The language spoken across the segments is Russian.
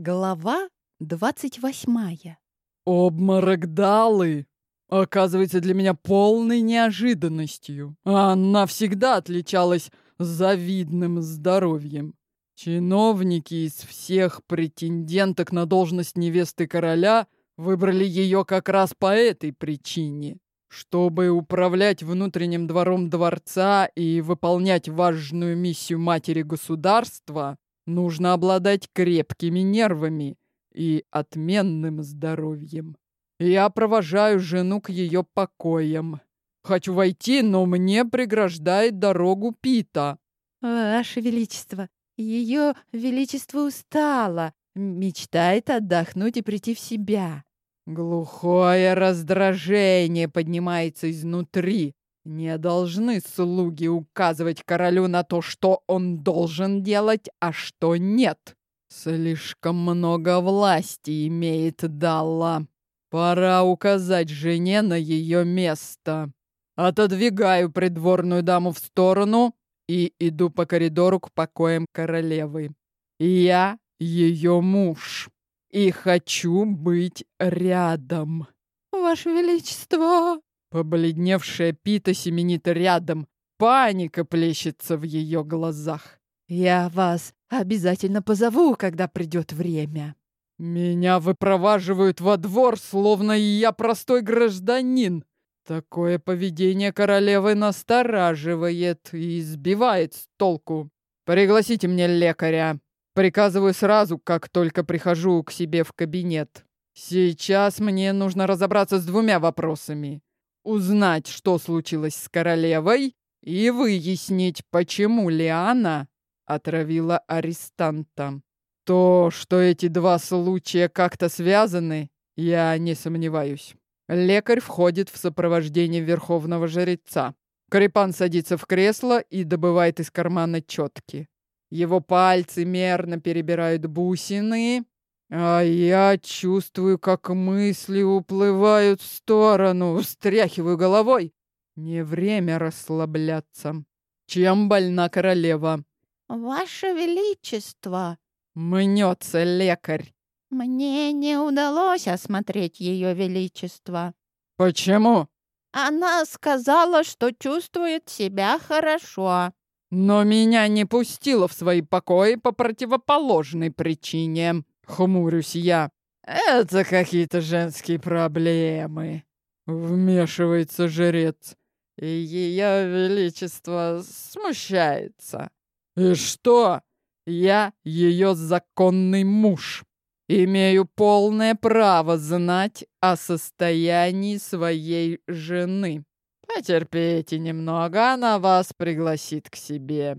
Глава двадцать восьмая. Обморок Далы оказывается для меня полной неожиданностью. Она всегда отличалась завидным здоровьем. Чиновники из всех претенденток на должность невесты короля выбрали ее как раз по этой причине. Чтобы управлять внутренним двором дворца и выполнять важную миссию матери государства, Нужно обладать крепкими нервами и отменным здоровьем. Я провожаю жену к ее покоям. Хочу войти, но мне преграждает дорогу Пита. Ваше Величество, ее Величество устала, мечтает отдохнуть и прийти в себя. Глухое раздражение поднимается изнутри. Не должны слуги указывать королю на то, что он должен делать, а что нет. Слишком много власти имеет Далла. Пора указать жене на ее место. Отодвигаю придворную даму в сторону и иду по коридору к покоям королевы. Я ее муж и хочу быть рядом. Ваше Величество! Побледневшая Пита семенит рядом. Паника плещется в ее глазах. «Я вас обязательно позову, когда придет время». «Меня выпроваживают во двор, словно я простой гражданин. Такое поведение королевы настораживает и сбивает с толку. Пригласите мне лекаря. Приказываю сразу, как только прихожу к себе в кабинет. Сейчас мне нужно разобраться с двумя вопросами узнать, что случилось с королевой, и выяснить, почему Лиана отравила арестанта. То, что эти два случая как-то связаны, я не сомневаюсь. Лекарь входит в сопровождение верховного жреца. Крипан садится в кресло и добывает из кармана четки. Его пальцы мерно перебирают бусины, а я чувствую, как мысли уплывают в сторону, встряхиваю головой. Не время расслабляться. Чем больна королева? Ваше Величество. Мнется лекарь. Мне не удалось осмотреть ее Величество. Почему? Она сказала, что чувствует себя хорошо. Но меня не пустила в свои покои по противоположной причине. Хмурюсь я. Это какие-то женские проблемы. Вмешивается жрец. И ее величество смущается. И что? Я ее законный муж. Имею полное право знать о состоянии своей жены. Потерпите немного, она вас пригласит к себе.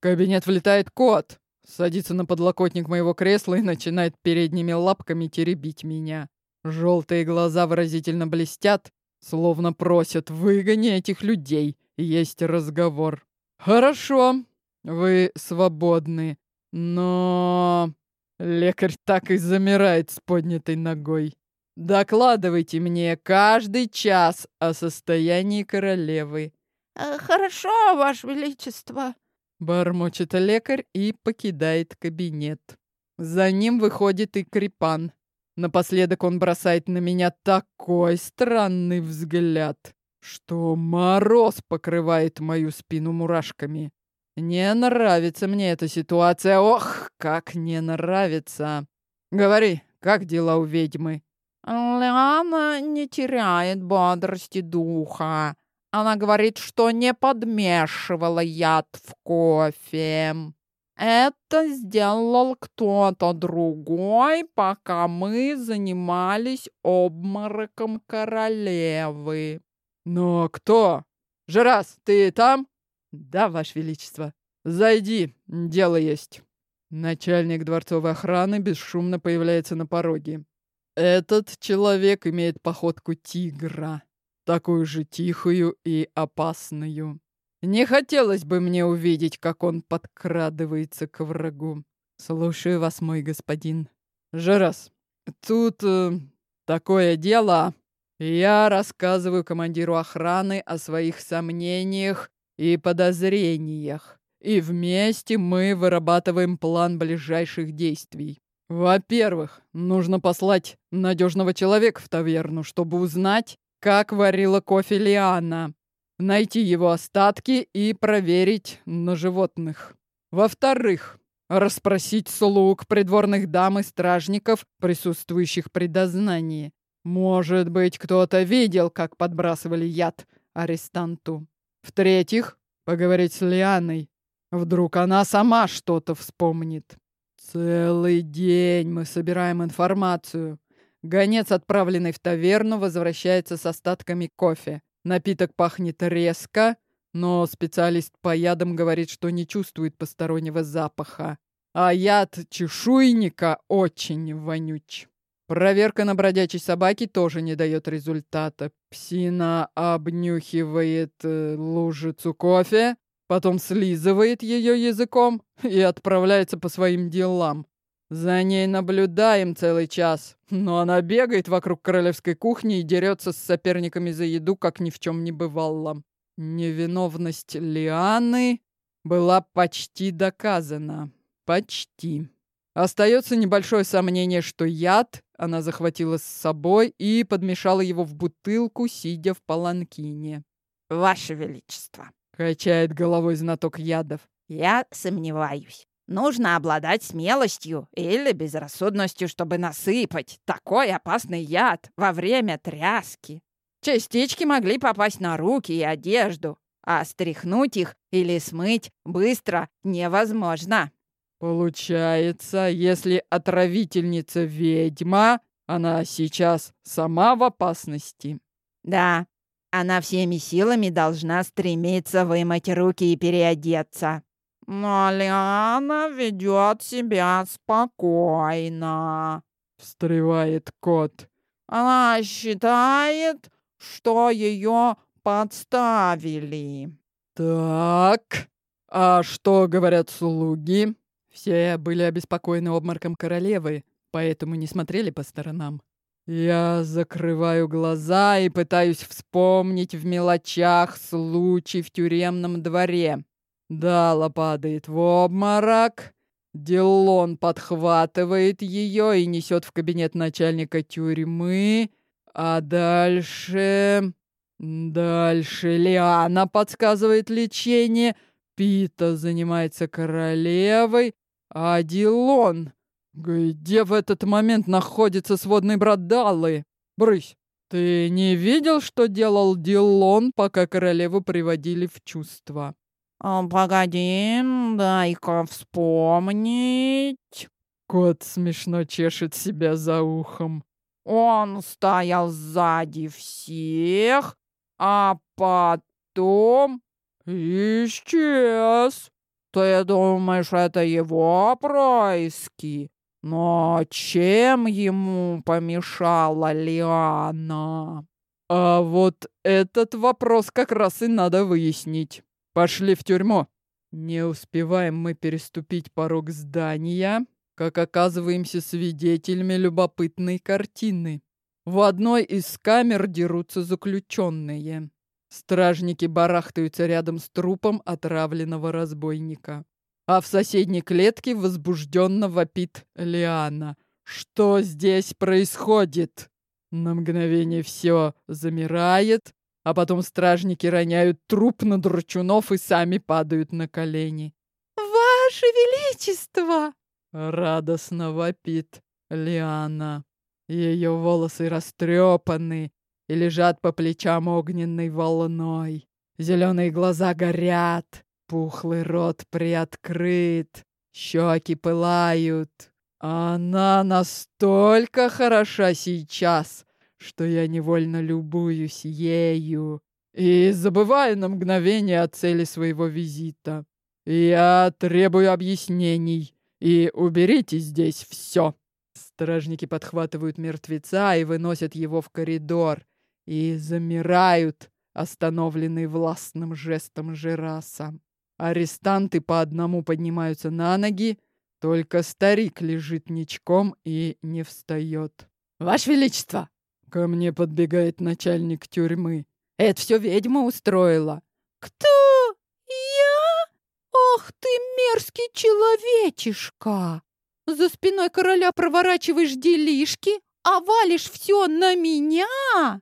Кабинет влетает кот, садится на подлокотник моего кресла и начинает передними лапками теребить меня. Желтые глаза выразительно блестят, словно просят «выгони этих людей, есть разговор». «Хорошо, вы свободны, но...» Лекарь так и замирает с поднятой ногой. «Докладывайте мне каждый час о состоянии королевы». «Э, «Хорошо, Ваше Величество», Бормочет лекарь и покидает кабинет. За ним выходит и Крипан. Напоследок он бросает на меня такой странный взгляд, что мороз покрывает мою спину мурашками. Не нравится мне эта ситуация. Ох, как не нравится. Говори, как дела у ведьмы? Лиана не теряет бодрости духа, она говорит, что не подмешивала яд в кофе. Это сделал кто-то другой, пока мы занимались обмороком королевы. Но кто? Жирас, ты там? Да, Ваше Величество. Зайди, дело есть. Начальник дворцовой охраны бесшумно появляется на пороге. Этот человек имеет походку тигра такую же тихую и опасную. Не хотелось бы мне увидеть, как он подкрадывается к врагу. Слушаю вас, мой господин. Жерас, тут э, такое дело. Я рассказываю командиру охраны о своих сомнениях и подозрениях. и вместе мы вырабатываем план ближайших действий. Во-первых, нужно послать надежного человека в таверну, чтобы узнать, как варила кофе Лиана, найти его остатки и проверить на животных. Во-вторых, расспросить слуг, придворных дам и стражников, присутствующих при дознании. Может быть, кто-то видел, как подбрасывали яд арестанту. В-третьих, поговорить с Лианой. Вдруг она сама что-то вспомнит. Целый день мы собираем информацию. Гонец, отправленный в таверну, возвращается с остатками кофе. Напиток пахнет резко, но специалист по ядам говорит, что не чувствует постороннего запаха. А яд чешуйника очень вонюч. Проверка на бродячей собаке тоже не дает результата. Псина обнюхивает э, лужицу кофе, потом слизывает ее языком и отправляется по своим делам. За ней наблюдаем целый час, но она бегает вокруг королевской кухни и дерется с соперниками за еду, как ни в чем не бывало. Невиновность Лианы была почти доказана. Почти. Остается небольшое сомнение, что яд она захватила с собой и подмешала его в бутылку, сидя в паланкине. «Ваше Величество!» — качает головой знаток ядов. «Я сомневаюсь. Нужно обладать смелостью или безрассудностью, чтобы насыпать такой опасный яд во время тряски. Частички могли попасть на руки и одежду, а стряхнуть их или смыть быстро невозможно. Получается, если отравительница ведьма, она сейчас сама в опасности. Да, она всеми силами должна стремиться вымыть руки и переодеться. Но Лиана ведет себя спокойно, встревает кот. Она считает, что ее подставили. Так, а что говорят слуги? Все были обеспокоены обморком королевы, поэтому не смотрели по сторонам. Я закрываю глаза и пытаюсь вспомнить в мелочах случай в тюремном дворе. Дала падает в обморок. Дилон подхватывает ее и несет в кабинет начальника тюрьмы. А дальше... Дальше Лиана подсказывает лечение. Пита занимается королевой. А Дилон... Где в этот момент находится сводный брат Даллы? Брысь, ты не видел, что делал Дилон, пока королеву приводили в чувство? А, «Погоди, дай-ка вспомнить». Кот смешно чешет себя за ухом. Он стоял сзади всех, а потом исчез. Ты думаешь, это его происки? Но чем ему помешала Лиана? А вот этот вопрос как раз и надо выяснить. Пошли в тюрьму. Не успеваем мы переступить порог здания, как оказываемся свидетелями любопытной картины. В одной из камер дерутся заключенные. Стражники барахтаются рядом с трупом отравленного разбойника. А в соседней клетке возбужденно вопит Лиана. Что здесь происходит? На мгновение все замирает, а потом стражники роняют труп на дручунов и сами падают на колени. «Ваше Величество!» Радостно вопит Лиана. Ее волосы растрепаны и лежат по плечам огненной волной. Зеленые глаза горят, пухлый рот приоткрыт, щеки пылают. Она настолько хороша сейчас, что я невольно любуюсь ею и забываю на мгновение о цели своего визита. Я требую объяснений. И уберите здесь все. Стражники подхватывают мертвеца и выносят его в коридор. И замирают, остановленные властным жестом Жераса. Арестанты по одному поднимаются на ноги, только старик лежит ничком и не встает. «Ваше Величество!» Ко мне подбегает начальник тюрьмы. «Это все ведьма устроила». «Кто? Я? Ах ты мерзкий человечишка! За спиной короля проворачиваешь делишки, а валишь все на меня?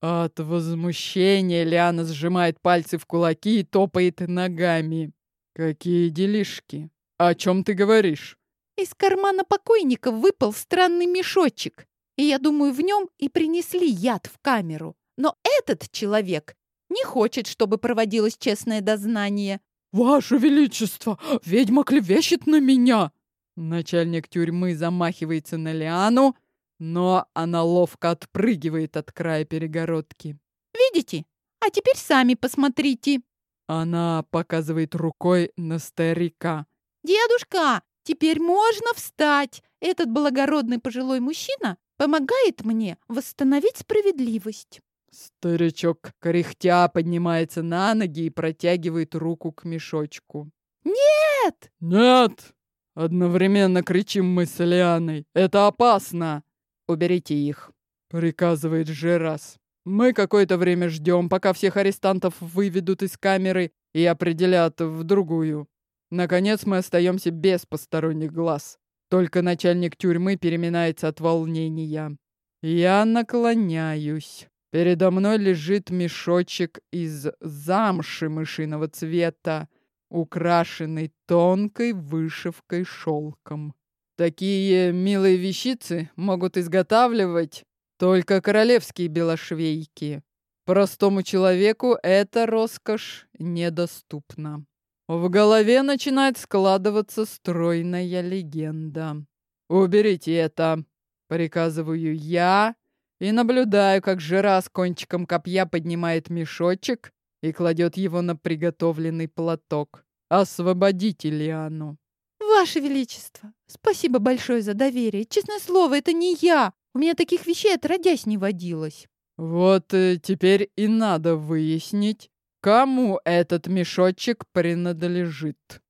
От возмущения Лиана сжимает пальцы в кулаки и топает ногами. Какие делишки? О чем ты говоришь? Из кармана покойника выпал странный мешочек, и я думаю, в нем и принесли яд в камеру. Но этот человек не хочет, чтобы проводилось честное дознание. «Ваше Величество, ведьма клевещет на меня!» Начальник тюрьмы замахивается на Лиану, но она ловко отпрыгивает от края перегородки. «Видите? А теперь сами посмотрите!» Она показывает рукой на старика. «Дедушка, теперь можно встать! Этот благородный пожилой мужчина помогает мне восстановить справедливость!» Старичок кряхтя поднимается на ноги и протягивает руку к мешочку. «Нет!» «Нет!» Одновременно кричим мы с Лианой. «Это опасно!» «Уберите их!» Приказывает Жерас. Мы какое-то время ждем, пока всех арестантов выведут из камеры и определят в другую. Наконец мы остаемся без посторонних глаз. Только начальник тюрьмы переминается от волнения. Я наклоняюсь. Передо мной лежит мешочек из замши мышиного цвета, украшенный тонкой вышивкой шелком. Такие милые вещицы могут изготавливать только королевские белошвейки. Простому человеку эта роскошь недоступна. В голове начинает складываться стройная легенда. «Уберите это!» — приказываю я, и наблюдаю, как Жира с кончиком копья поднимает мешочек и кладет его на приготовленный платок. «Освободите Лиану!» «Ваше Величество, спасибо большое за доверие. Честное слово, это не я. У меня таких вещей отродясь не водилось». «Вот э, теперь и надо выяснить, кому этот мешочек принадлежит».